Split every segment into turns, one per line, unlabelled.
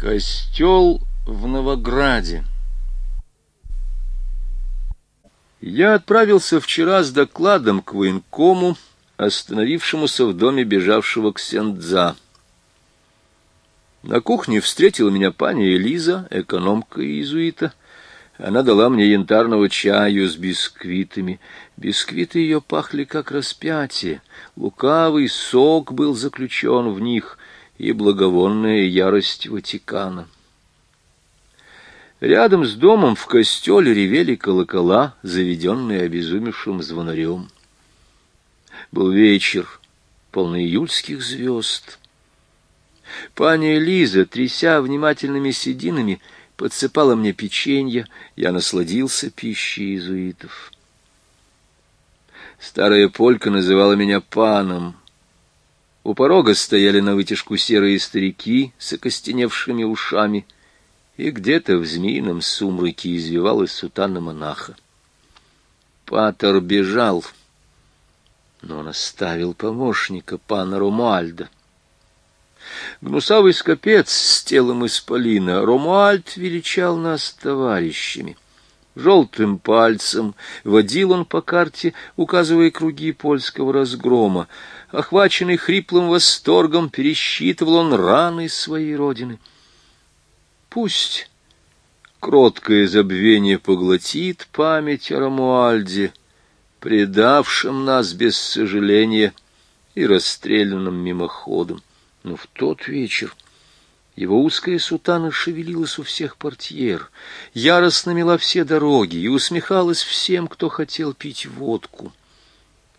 Костел в Новограде Я отправился вчера с докладом к военкому, остановившемуся в доме бежавшего ксендза. На кухне встретила меня пани Элиза, экономка иезуита. Она дала мне янтарного чаю с бисквитами. Бисквиты ее пахли, как распятие. Лукавый сок был заключен в них — и благовонная ярость Ватикана. Рядом с домом в костеле ревели колокола, заведенные обезумевшим звонарем. Был вечер, полный июльских звезд. Паня Лиза, тряся внимательными сединами, подсыпала мне печенье, я насладился пищей иезуитов. Старая полька называла меня паном — у порога стояли на вытяжку серые старики с окостеневшими ушами, и где-то в змеином сумраке извивалась сутана монаха. Патер бежал, но он оставил помощника, пана Ромуальда. Гнусавый скопец с телом исполина Ромуальд величал нас товарищами. Желтым пальцем водил он по карте, указывая круги польского разгрома. Охваченный хриплым восторгом, пересчитывал он раны своей родины. Пусть кроткое забвение поглотит память о Рамуальде, предавшем нас без сожаления и расстрелянном мимоходом. Но в тот вечер его узкая сутана шевелилась у всех портьер, яростно мела все дороги и усмехалась всем, кто хотел пить водку.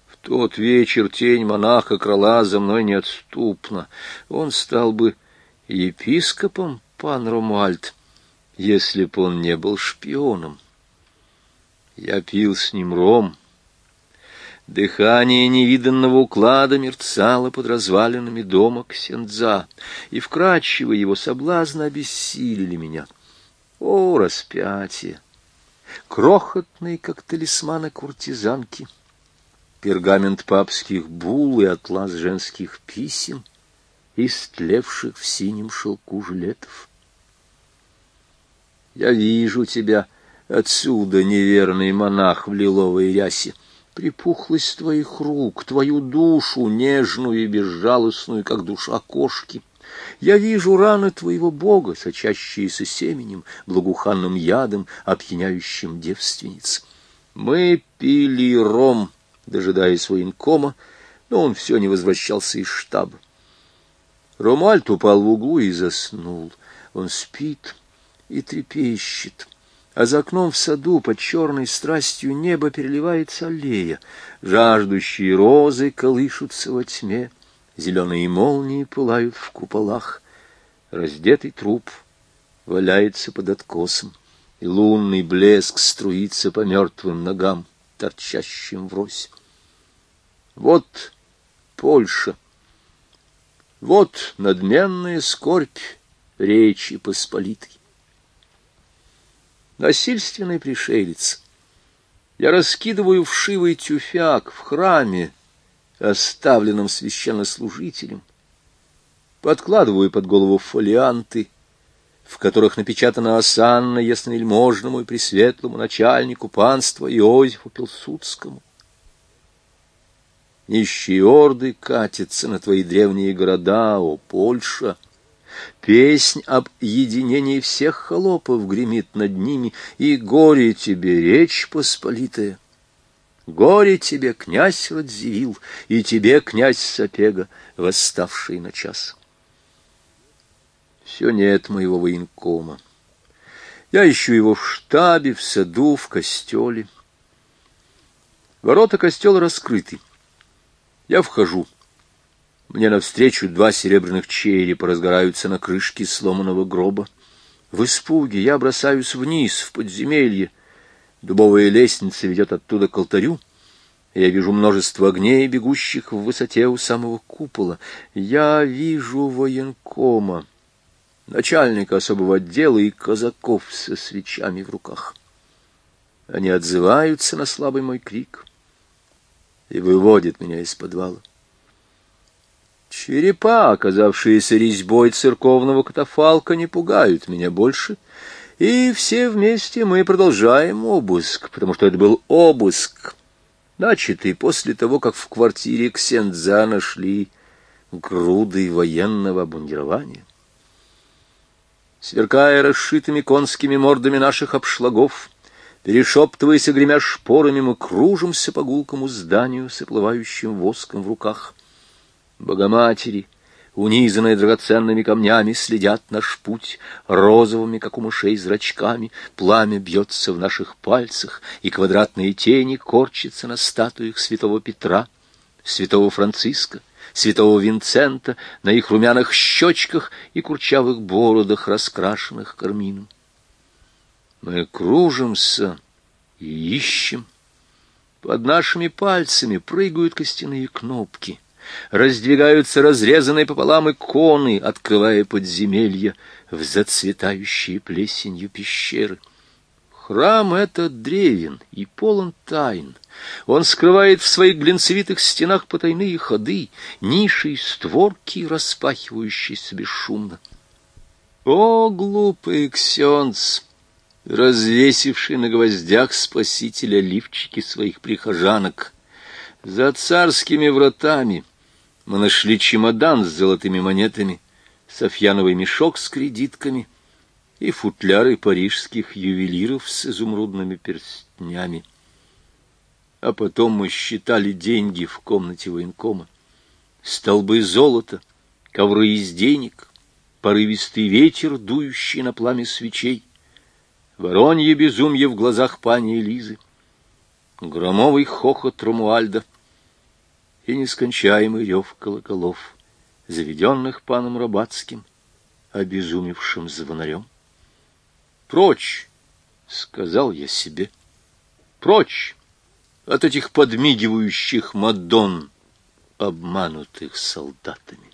В тот вечер тень монаха крала за мной неотступно. Он стал бы епископом, пан Ромуальд, если б он не был шпионом. Я пил с ним ром, Дыхание невиданного уклада мерцало под развалинами дома Ксенза, и вкрадчиво его соблазны обессилили меня. О, распятие! Крохотные, как талисманы куртизанки, пергамент папских бул и атлас женских писем, истлевших в синем шелку жилетов. Я вижу тебя отсюда, неверный монах в лиловой рясе, припухлость твоих рук, твою душу, нежную и безжалостную, как душа кошки. Я вижу раны твоего Бога, сочащиеся семенем, благоуханным ядом, опьяняющим девственниц. Мы пили ром, дожидаясь военкома, но он все не возвращался из штаба. Ромальт упал в углу и заснул. Он спит и трепещет. А за окном в саду под черной страстью небо переливается аллея. Жаждущие розы колышутся во тьме, зеленые молнии пылают в куполах. Раздетый труп валяется под откосом, и лунный блеск струится по мертвым ногам, торчащим врозь. Вот Польша, вот надменная скорбь Речи Посполитой насильственный пришелец. Я раскидываю вшивый тюфяк в храме, оставленном священнослужителем, подкладываю под голову фолианты, в которых напечатана осанна ясновельможному и пресветлому начальнику панства Иозефу Пилсудскому. Нищие орды катятся на твои древние города, о Польша — Песнь об единении всех холопов гремит над ними, и горе тебе, речь посполитая. Горе тебе, князь Радзивилл, и тебе, князь Сапега, восставший на час. Все нет моего военкома. Я ищу его в штабе, в саду, в костеле. Ворота костела раскрыты. Я вхожу. Мне навстречу два серебряных черепа разгораются на крышке сломанного гроба. В испуге я бросаюсь вниз, в подземелье. Дубовая лестница ведет оттуда к алтарю. Я вижу множество огней, бегущих в высоте у самого купола. Я вижу военкома, начальника особого отдела и казаков со свечами в руках. Они отзываются на слабый мой крик и выводят меня из подвала. Черепа, оказавшиеся резьбой церковного катафалка, не пугают меня больше, и все вместе мы продолжаем обыск, потому что это был обыск, начатый после того, как в квартире Ксенза нашли груды военного обмундирования. Сверкая расшитыми конскими мордами наших обшлагов, перешептываясь и гремя шпорами, мы кружимся по гулкому зданию с оплывающим воском в руках. Богоматери, унизанные драгоценными камнями, следят наш путь розовыми, как у мышей, зрачками. Пламя бьется в наших пальцах, и квадратные тени корчатся на статуях святого Петра, святого Франциска, святого Винцента, на их румяных щечках и курчавых бородах, раскрашенных кармином. Мы кружимся и ищем. Под нашими пальцами прыгают костяные кнопки — раздвигаются разрезанные пополам иконы, открывая подземелья в зацветающие плесенью пещеры. Храм этот древен и полон тайн. Он скрывает в своих глинцевитых стенах потайные ходы, ниши и створки, распахивающиеся бесшумно. О, глупый ксенц, развесивший на гвоздях спасителя лифчики своих прихожанок! За царскими вратами — мы нашли чемодан с золотыми монетами, софьяновый мешок с кредитками и футляры парижских ювелиров с изумрудными перстнями. А потом мы считали деньги в комнате военкома. Столбы золота, ковры из денег, порывистый ветер, дующий на пламя свечей, воронье безумье в глазах пани Элизы, громовый хохот Ромуальда — и нескончаемый рев колоколов, заведенных паном Рабацким, обезумевшим звонарем. «Прочь!» — сказал я себе. «Прочь от этих подмигивающих мадон, обманутых солдатами!»